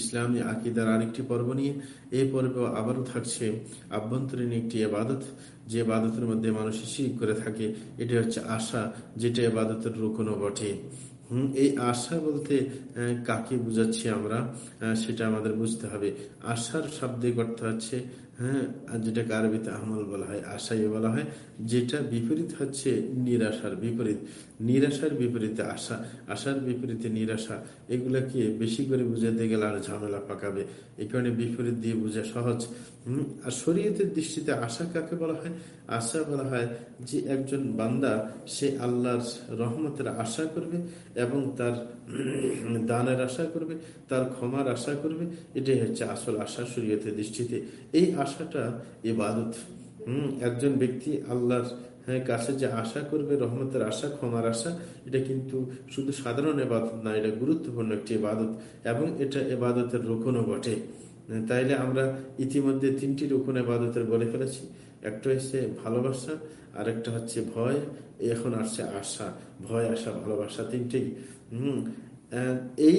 ইসলামী আকিদার আরেকটি পর্ব নিয়ে। এই পর্বে আবারও থাকছে আভ্যন্তরীণ একটি এবাদত। যে বাদতের মধ্যে মানুষ শিখ করে থাকে, এটি হচ্ছে আশা, যেটা এবাদতের রুকনও বটে। হম, এই আশা বলতে কাকে বুঝাচ্ছি আমরা? সেটা আমাদের বুঝতে হবে। আশার শাব্দিক অর্থ হচ্ছে হ্যাঁ যেটাকে আরবিতে আমল বলা হয়, আশাই বলা হয়, যেটা বিপরীত হচ্ছে নিরাশার বিপরীত। নিরাশার বিপরীতে আশা, আশার বিপরীতে নিরাশা, এগুলাকে বেশি করে বুঝাতে গেলে আর ঝামেলা পাকাবে। এই কারণে বিপরীত দিয়ে বোঝা সহজ। আর শরীয়তের দৃষ্টিতে আশা কাকে বলা হয়? আশা বলা হয় যে একজন বান্দা, সে আল্লাহর রহমতের আশা করবে এবং তার দানের আশা করবে, তার ক্ষমার আশা করবে। এটাই হচ্ছে আসল আশা শরীয়তের দৃষ্টিতে। এই আশাটা এবাদত হম, একজন ব্যক্তি আল্লাহর হ্যাঁ কাছে যে আশা করবে, রহমতের আশা, ক্ষমার আশা, এটা কিন্তু শুধু সাধারণ এবাদত না, এটা গুরুত্বপূর্ণ একটি এবাদত এবং এটা এবাদতের রোকনও বটে। তাইলে আমরা ইতিমধ্যে তিনটি রোকন এবাদতের বলে ফেলেছি। একটা হচ্ছে ভালোবাসা আর একটা হচ্ছে ভয়, এখন আসছে আশা, ভয়, আশা, ভালোবাসা তিনটেই। হম এই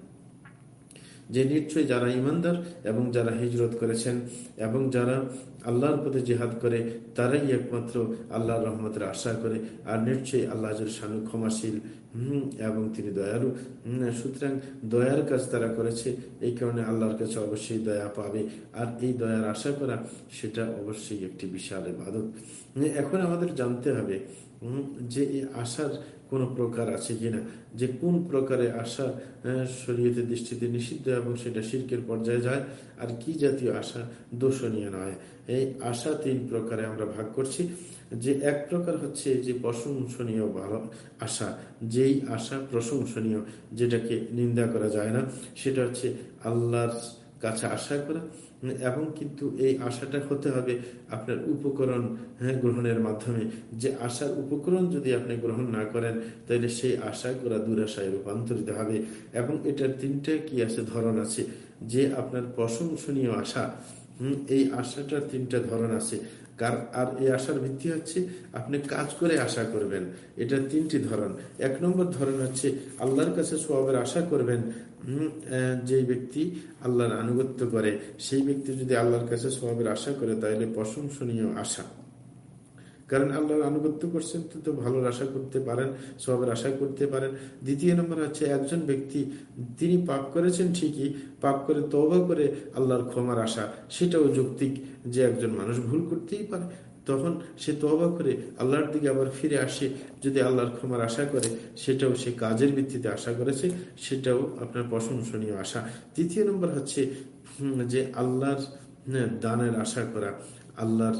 যে নিশ্চয়ই যারা ইমানদার এবং যারা হিজরত করেছেন এবং যারা আল্লাহর পথে জেহাদ করে, তারাই একমাত্র আল্লাহর রহমতের আশা করে। আর নিশ্চয়ই আল্লাহ শানু ক্ষমাশীল। হম, এবং তিনি দয়ালু। সুতরাং দয়ার কাজ তারা করেছে, এই কারণে আল্লাহর কাছে অবশ্যই দয়া পাবে। আর এই দয়ার আশা করা, সেটা অবশ্যই একটি বিশাল ইবাদত। এখন আমাদের জানতে হবে যে এই আশার কোন প্রকার আছে কিনা, যে কোন প্রকারে আশা শরীয়তের দৃষ্টিতে নিষিদ্ধ এবং সেটা শিল্পের পর্যায়ে যায়, আর কি জাতীয় আশা দোষণীয় নয়। এই আশা তিন প্রকারে আমরা ভাগ করছি। যে এক প্রকার হচ্ছে যে প্রশংসনীয় ভালো আশা, যেই আশা প্রশংসনীয়, যেটাকে নিন্দা করা যায় না, সেটা হচ্ছে আল্লাহর কাছে আশা করা। এবং কিন্তু এই আশাটা হতে হবে আপনার উপকরণ হ্যাঁ গ্রহণের মাধ্যমে। যে আশার উপকরণ যদি আপনি গ্রহণ না করেন, তাহলে সেই আশা গোড়া দুরাশায় রূপান্তরিত হবে। এবং এটার তিনটে কি আছে? ধরন আছে। যে আপনার প্রশংসনীয় আশা এই আশাটার তিনটা ধরন আছে। কার আর এই আশার ভিত্তি হচ্ছে আপনি কাজ করে আশা করবেন। এটা তিনটি ধরন। এক নম্বর ধরন হচ্ছে আল্লাহর কাছে সবের আশা করবেন যে ব্যক্তি আল্লাহর আনুগত্য করে, সেই ব্যক্তি যদি আল্লাহর কাছে সবের আশা করে, তাহলে প্রশংসনীয় আশা। কারণ আল্লাহর আনুগত্য করছেন, তো তো ভালোর আশা করতে পারেন সবের আশা করতে পারেন। দ্বিতীয় নম্বর হচ্ছে, একজন ব্যক্তি তিনি পাপ করেছেন ঠিকই, পাপ করে তবা করে আল্লাহর ক্ষমার আশা, সেটাও যৌক্তিক যে একজন মানুষ ভুল করতেই পারে। তখন সে তবা করে আল্লাহর দিকে আবার ফিরে আসে, যদি আল্লাহর ক্ষমার আশা করে, সেটাও সে কাজের ভিত্তিতে আশা করেছে, সেটাও আপনার প্রশংসনীয় আশা। তৃতীয় নম্বর হচ্ছে যে আল্লাহর দানের আশা করা, আল্লাহর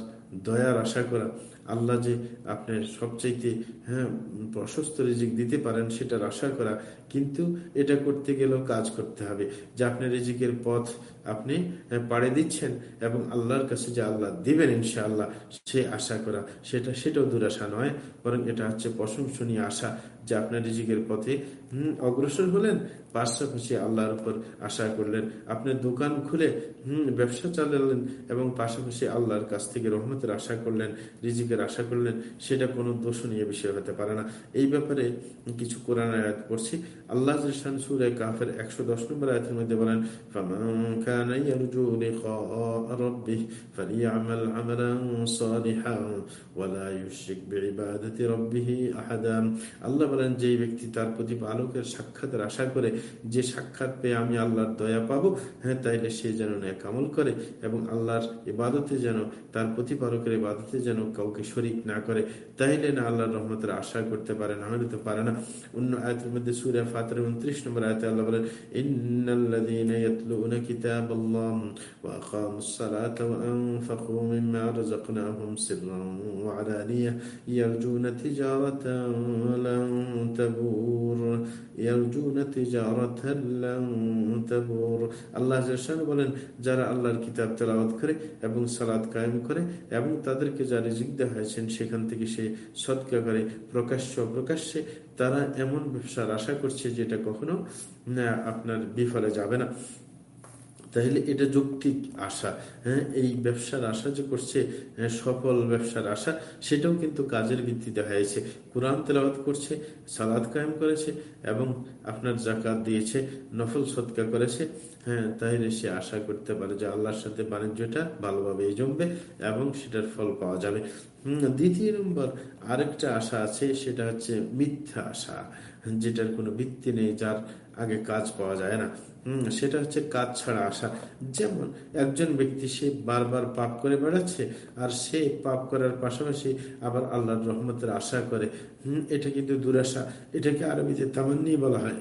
দয়ার আশা করা আল্লাহ যে আপনার সবচাইতে হ্যাঁ প্রশস্ত রিজিক দিতে পারেন সেটার আশা করা, কিন্তু এটা করতে গেলেও কাজ করতে হবে। যে আপনি রিজিকের পথ আপনি পাড়ে দিচ্ছেন এবং আল্লাহর কাছে যে আল্লাহ দিবেন ইনশাআল্লাহ, সে আশা করা, সেটা, সেটাও দুরাশা নয়, বরং এটা হচ্ছে প্রশংসনীয় আশা যে আপনার রিজিকের পথে অগ্রসর হলেন পাশাপাশি আল্লাহর উপর আশা করলেন, আপনার দোকান খুলে, হম, ব্যবসা চালালেন এবং পাশাপাশি আল্লাহর কাছ থেকে রহমতের আশা করলেন রিজিকের আশা করলেন সেটা কোনো দোষণীয় বিষয় হতে পারে না। এই ব্যাপারে কিছু কোরআন আয়াত পড়ছি। আল্লাহ সুরে কাফের একশো দশ নম্বর আয়াতের মধ্যে বলেন আল্লাহ বলেন যে ব্যক্তি তার প্রতি আলোকের সাক্ষাতের আশা করে, যে সাক্ষাৎ পেয়ে আমি আল্লাহর দয়া পাবো হ্যাঁ তাইলে সে যেন ন্যাক আমল করে এবং আল্লাহর ইবাদতে যেন, তার প্রতিপালকের ইবাদতে যেন কাউকে শরিক না করে, তাইলে না আল্লাহর রহমতের আশা করতে পারে, না হলে তো পারে না। অন্য আয়তের মধ্যে সুরে ফাতের উনত্রিশ নম্বর আয়তে আল্লাহ বলেন যারা আল্লাহর কিতাব তেলাওয়াত করে এবং সালাত কায়েম করে এবং তাদেরকে যা রিজিক হয়েছেন, সেখান থেকে সে সৎকা করে প্রকাশ্য, প্রকাশ্যে তারা এমন ব্যবসার আশা করছে যেটা কখনো আপনার বিফলে যাবে না। তাহলে এটা যৌক্তিক আশা। হ্যাঁ এই ব্যবসার আশা যে করছে হ্যাঁ, সফল ব্যবসার আশা সেটাও কিন্তু কাজের ভিত্তিতে হয়েছে। কোরআন তেলাবাদ করছে সালাদ কায়েম করেছে এবং আপনার জাকাত দিয়েছে নফল সৎকা করেছে। হ্যাঁ তাহলে সে আশা করতে পারে যে আল্লাহর সাথে বাণিজ্যটা ভালোভাবে জমবে এবং সেটার ফল পাওয়া যাবে। দ্বিতীয় নম্বর আরেকটা আশা আছে সেটা হচ্ছে মিথ্যা আশা যেটার কোনো ভিত্তি নেই যার আগে কাজ পাওয়া যায় না। সেটা হচ্ছে কাজ ছাড়া আসা। যেমন একজন ব্যক্তি সে বারবার পাপ করে বেড়াচ্ছে, আর সে পাপ করার পাশাপাশি আবার আল্লাহর রহমতের আশা করে। হম, এটা কিন্তু দুরাশা। এটাকে আরবিতে তামান্নি বলা হয়।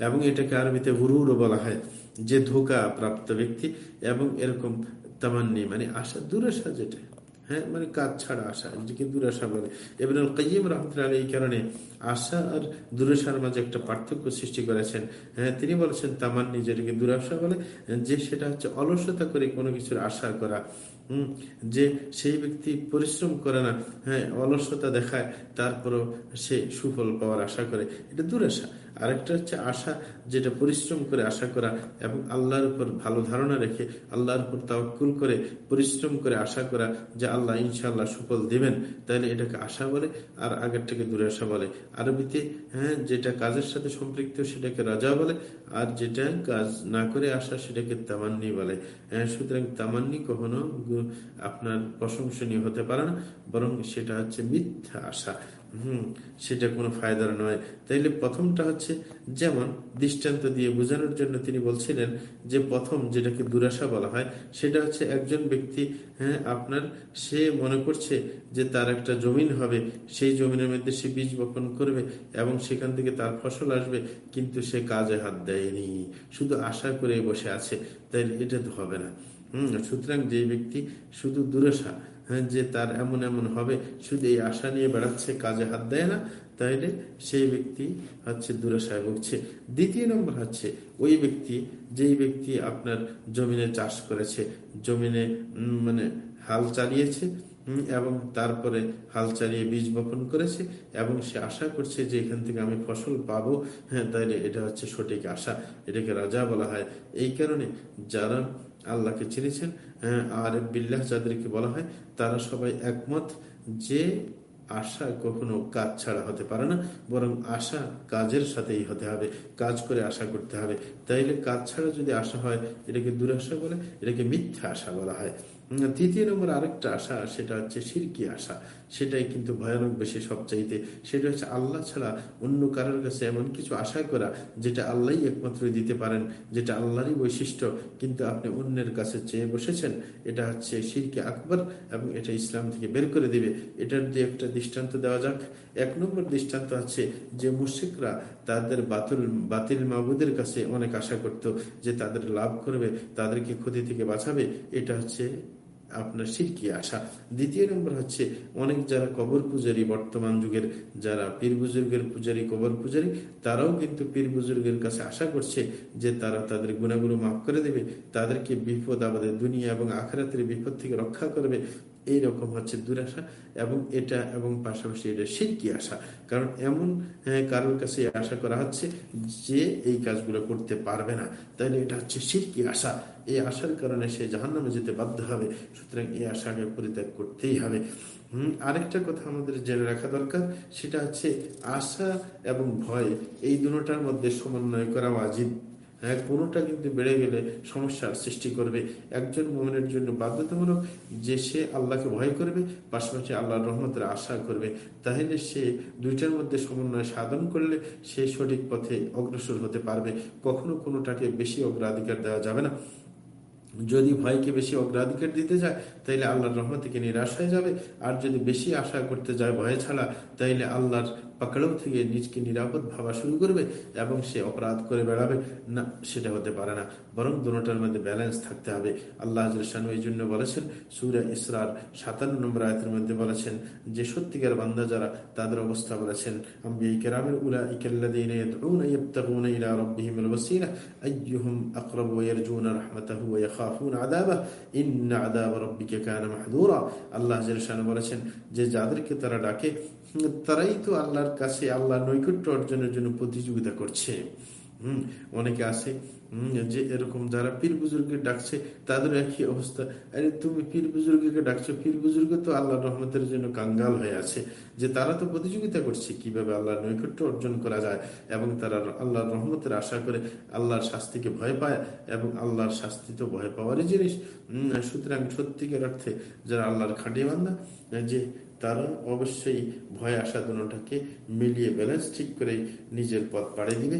এবং এটাকে আরবিতে হুরুরও বলা হয়, যে ধোকা প্রাপ্ত ব্যক্তি এবং এরকম তামান্নি মানে আশা, দুরাশা যেটা। হ্যাঁ মানে কাজ ছাড়া আশা যেটাকে দুরাশা বলে এবার কাইম রহমতুল্লাহ এই কারণে আশা আর দুরাশার মাঝে একটা পার্থক্য সৃষ্টি করেছেন। হ্যাঁ তিনি বলেছেন, তামান্নি যেটাকে দুরাশা বলে, যে সেটা হচ্ছে অলসতা করে কোনো কিছুর আশা করা। যে সেই ব্যক্তি পরিশ্রম করে না হ্যাঁ অলসতা দেখায়, তারপরও সে সুফল পাওয়ার আশা করে। এটা দুরাশা আরেকটা হচ্ছে আশা, যেটা পরিশ্রম করে আশা করা এবং আল্লাহর উপর ভালো ধারণা রেখে, আল্লাহর উপর তাওকুল করে, পরিশ্রম করে আশা করা যে আল্লাহ ইনশাল্লাহ সুফল দিবেন, তাহলে এটাকে আশা বলে আর আগের থেকে দূরে আসা বলে। আরবিতে হ্যাঁ যেটা কাজের সাথে সম্পৃক্ত সেটাকে রাজা বলে, আর যেটা কাজ না করে আসা সেটাকে তামান্নি বলে। হ্যাঁ সুতরাং তামান্নি কখনো আপনার প্রশংসনীয় হতে পারে না, বরং সেটা হচ্ছে মিথ্যা আশা। হুম, সেটা কোনো ফায়দার নয়। তাইলে প্রথমটা হচ্ছে যেমন দৃষ্টান্ত দিয়ে বোঝানোর জন্য তিনি বলছিলেন যে প্রথম যেটাকে দুরাশা বলা হয়, সেটা হচ্ছে একজন ব্যক্তি হ্যাঁ আপনার সে মনে করছে যে তার একটা জমিন হবে, সেই জমিনের মধ্যে সে বীজ বপন করবে এবং সেখান থেকে তার ফসল আসবে, কিন্তু সে কাজে হাত দেয়নি, শুধু আশা করে বসে আছে তাই এটা তো হবে না। হম, সুতরাং যে ব্যক্তি শুধু দুরাশা হ্যাঁ যে তার এমন এমন হবে, শুধু এই আশা নিয়ে বেড়াচ্ছে, কাজে হাত দেয় না, তাইলে সেই ব্যক্তি হচ্ছে দুরাশায় ভুগছে। দ্বিতীয় নম্বর হচ্ছে, ওই ব্যক্তি, যেই ব্যক্তি আপনার জমিনে চাষ করেছে, জমিনে মানে হাল চালিয়েছে এবং তারপরে হাল চালিয়ে বীজ বপন করেছে এবং সে আশা করছে যে এখান থেকে আমি ফসল পাবো। হ্যাঁ তাইলে এটা হচ্ছে সঠিক আশা। এটাকে রাজা বলা হয়। এই কারণে যারা আল্লাহকে চিনেছেন হ্যাঁ, আর বিল্লাহ যাদেরকে বলা হয় তারা সবাই একমত যে আশা কখনো কাজ ছাড়া হতে পারে না বরং আশা কাজের সাথেই হতে হবে কাজ করে আশা করতে হবে। তাইলে কাজ ছাড়া যদি আশা হয় এটাকে দুরাশা বলে এটাকে মিথ্যা আশা বলা হয়। তৃতীয় নম্বর আরেকটা আশা সেটা হচ্ছে সিরকি আশা। সেটাই কিন্তু ভয়ানক বেশি সবচাইতে। সেটা হচ্ছে আল্লাহ ছাড়া অন্য কারোর কাছে এমন কিছু আশা করা যেটা আল্লাহ একমাত্র দিতে পারেন, যেটা আল্লাহরই বৈশিষ্ট্য। কিন্তু আপনি অন্যের কাছে চেয়ে বসেছেন, এটা হচ্ছে সিরকি আকবর এবং এটা ইসলাম থেকে বের করে দিবে। এটার দিয়ে একটা দৃষ্টান্ত দেওয়া যাক। এক নম্বর দৃষ্টান্ত আছে যে মুশিকরা তাদের বাতুল, বাতিল মাহবুদের কাছে অনেক আশা করত যে তাদের লাভ করবে, তাদেরকে ক্ষতি থেকে বাঁচাবে। এটা হচ্ছে আপনার সিরকি আসা দ্বিতীয় নম্বর হচ্ছে, অনেক যারা কবর পূজারী, বর্তমান যুগের যারা পীর বুজুর্গের পূজারী, কবর পূজারী, তারাও কিন্তু পীর বুজুর্গের কাছে আশা করছে যে তারা তাদের গুণাগুলো মাফ করে দেবে, তাদেরকে বিপদ, আমাদের দুনিয়া এবং আখরাতের বিপদ থেকে রক্ষা করবে। এইরকম হচ্ছে দুরাশা এবং এটা এবং পাশাপাশি এটা সিরকি আশা। কারণ এমন হ্যাঁ, কারোর কাছে আশা করা হচ্ছে যে এই কাজগুলো করতে পারবে না। তাহলে এটা হচ্ছে সিরকি আশা। এই আশার কারণে সে জাহান নামে যেতে বাধ্য হবে। সুতরাং এই আশাকে পরিত্যাগ করতেই হবে। হম আরেকটা কথা আমাদের জেনে রাখা দরকার সেটা হচ্ছে আশা এবং ভয় এই দুটার মধ্যে সমন্বয় করা ওয়াজিব। হ্যাঁ কোনোটা কিন্তু বেড়ে গেলে সমস্যার সৃষ্টি করবে। একজন মোমেনের জন্য বাধ্যতামূলক যে সে আল্লাহকে ভয় করবে, পাশাপাশি আল্লাহর রহমতের আশা করবে। তাহলে সে দুইটার মধ্যে সমন্বয় সাধন করলে সে সঠিক পথে অগ্রসর হতে পারবে। কখনো কোনোটাকে বেশি অগ্রাধিকার দেওয়া যাবে না। যদি ভয়কে বেশি অগ্রাধিকার দিতে যায় তাইলে আল্লাহর রহমত থেকে নিরাশ হয়ে যাবে। আর যদি বেশি আশা করতে যায়, ভয় ছাড়া তাইলে আল্লাহর পাকড়াও থেকে নিজকে নিরাপদ ভাবা শুরু করবে এবং সে অপরাধ করে বেড়াবে না সেটা হতে পারে না বরং দুটার মধ্যে ব্যালেন্স থাকতে হবে আল্লাহ শানু এই জন্য বলেছেন সুরা ইসরার সাতান্ন নম্বর আয়তের মধ্যে বলেছেন যে সত্যিকার বান্দা যারা তাদের অবস্থা বলেছেন আমি এই কেরামের উলা ইকাল্লাদিন يبتغون إلى ربهم الوسيلة أيهم أقرب ويرجون رحمته ويخافون عذابه إن عذاب ربك كان محذورا আল্লাহ জেরশান বলেছেন যে যাদেরকে তারা ডাকে তারাই তো আল্লাহর কাছে আল্লাহ নৈকট্য অর্জনের জন্য প্রতিযোগিতা করছে। হম, অনেকে আছে যে এরকম যারা পীর বুজুর্গকে ডাকছে, তাদের একই অবস্থা। আরে, তুমি পীর বুজুর্গকে ডাকছো, পীর বুজুর্গ তো আল্লাহ রহমতের জন্য কাঙ্গাল হয়ে আছে। যে তারা তো প্রতিযোগিতা করছে, কীভাবে আল্লাহর নৈকট্য অর্জন করা যায় এবং তারা আল্লাহর রহমতের আশা করে আল্লাহর শাস্তিকে ভয় পায় এবং আল্লাহর শাস্তি তো ভয় পাওয়ারই জিনিস। সুতরাং সত্যিকার অর্থে যারা আল্লাহর খাঁটি বান্ধা যে তারা অবশ্যই ভয় আসা দুটাকে মিলিয়ে ব্যালেন্স ঠিক করে নিজের পথ পাড়ে দিবে।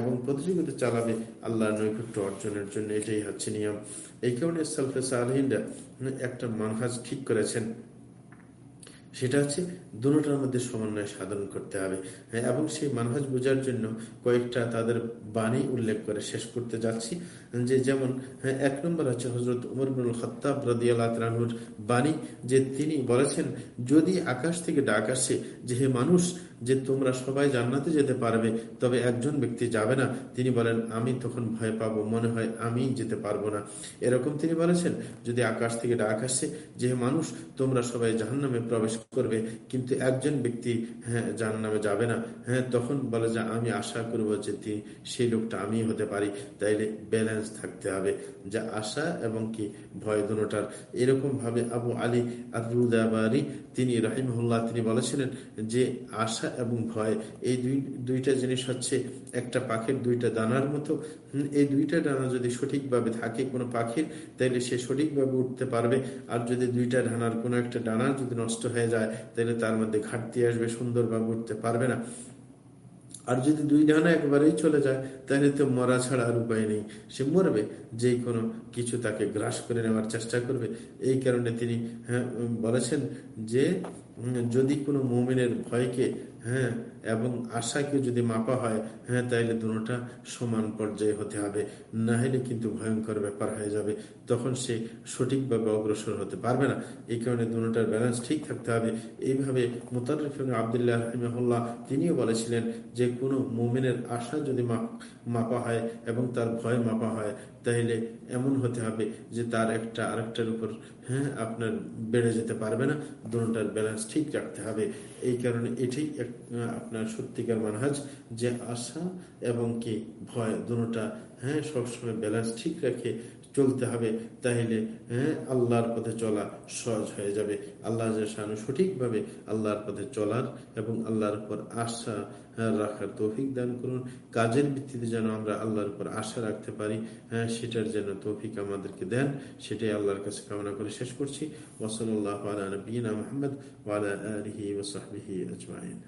এবং প্রতিযোগিতা চালাবে আল্লাহর নৈকট্য অর্জনের জন্য এটাই হচ্ছে নিয়ম। এই কারণে সালফে সালহিনরা একটা মানহাজ ঠিক করেছেন। সেটা হচ্ছে দুটার মধ্যে সমন্বয় সাধন করতে হবে। হ্যাঁ, এবং সেই মানহাজ বোঝার জন্য কয়েকটা তাদের বাণী উল্লেখ করে শেষ করতে যাচ্ছি। যে যেমন হ্যাঁ, এক নম্বর হচ্ছে হজরত উমর বিনুল খত্তাব রানুর বাণী যে তিনি বলেছেন যদি আকাশ থেকে ডাক আসে যে হে মানুষ যে তোমরা সবাই জান্নাতে যেতে পারবে তবে একজন ব্যক্তি যাবে না। তিনি বলেন আমি তখন ভয় পাবো মনে হয় আমি যেতে পারব না। এরকম তিনি বলেছেন যদি আকাশ থেকে ডাক আসে যে মানুষ তোমরা সবাই জাহান্নামে প্রবেশ করবে। কিন্তু একজন ব্যক্তি হ্যাঁ জাহান্নামে যাবে না হ্যাঁ তখন বলে যে, আমি আশা করব যে সেই লোকটা আমি হতে পারি। তাইলে ব্যালেন্স থাকতে হবে যা আশা এবং কি ভয় দুটার এরকম ভাবে আবু আলী আদরুদাবারি তিনি রাহিমহুল্লাহ, তিনি বলেছিলেন যে, আশা এবং ভয়, এই দুই, দুইটা জিনিস হচ্ছে একটা পাখির দুইটা দানার মতো। এই দুইটা ডানা যদি সঠিকভাবে থাকে কোনো পাখির, তাইলে সে সঠিকভাবে উঠতে পারবে। আর যদি দুইটা ডানার কোনো একটা ডানা যদি নষ্ট হয়ে যায়, তাহলে তার মধ্যে ঘাটতি আসবে, সুন্দরভাবে উঠতে পারবে না। আর যদি দুই ডানা একবারেই চলে যায়, তাহলে তো মরা ছাড়া আর উপায় নেই। সে মরবে যে কোনো কিছু তাকে গ্রাস করে নেওয়ার চেষ্টা করবে। এই কারণে তিনি হ্যাঁ বলেছেন যে, যদি কোনো মোমিনের ভয়কে হ্যাঁ এবং আশাকে যদি মাপা হয় হ্যাঁ তাইলে দুটা সমান পর্যায়ে হতে হবে। না হলে কিন্তু ভয়ঙ্কর ব্যাপার হয়ে যাবে। তখন সে সঠিকভাবে অগ্রসর হতে পারবে না। এই কারণে দুটার ব্যালেন্স ঠিক থাকতে হবে। এইভাবে মোতারিফ আবদুল্লাহ রহমহল্লা তিনিও বলেছিলেন যে, কোনো মোমিনের আশা যদি মাপা হয় এবং তার ভয় মাপা হয় তাহলে এমন হতে হবে যে, তার একটা আরেকটার উপর হ্যাঁ আপনার বেড়ে যেতে পারবে না। দুটার ব্যালেন্স ঠিক রাখতে হবে। এই কারণে এটাই আপনার সত্যিকার মানহাজ, যে আশা এবং কি ভয় দুটা হ্যাঁ সবসময় ব্যালেন্স ঠিক রেখে চলতে হবে তাহলে হ্যাঁ আল্লাহর পথে চলা সহজ হয়ে যাবে। আল্লাহ শানু সঠিকভাবে আল্লাহর পথে চলার এবং আল্লাহর উপর আশা রাখার তৌফিক দান করুন। কাজের ভিত্তিতে যেন আমরা আল্লাহর উপর আশা রাখতে পারি হ্যাঁ সেটার যেন তৌফিক আমাদেরকে দেন, সেটাই আল্লাহর কাছে কামনা করে শেষ করছি। ওসল আল্লাহ আলা মোহাম্মদ ওয়ালা আলহি ওসাহবিহি আজমাইন।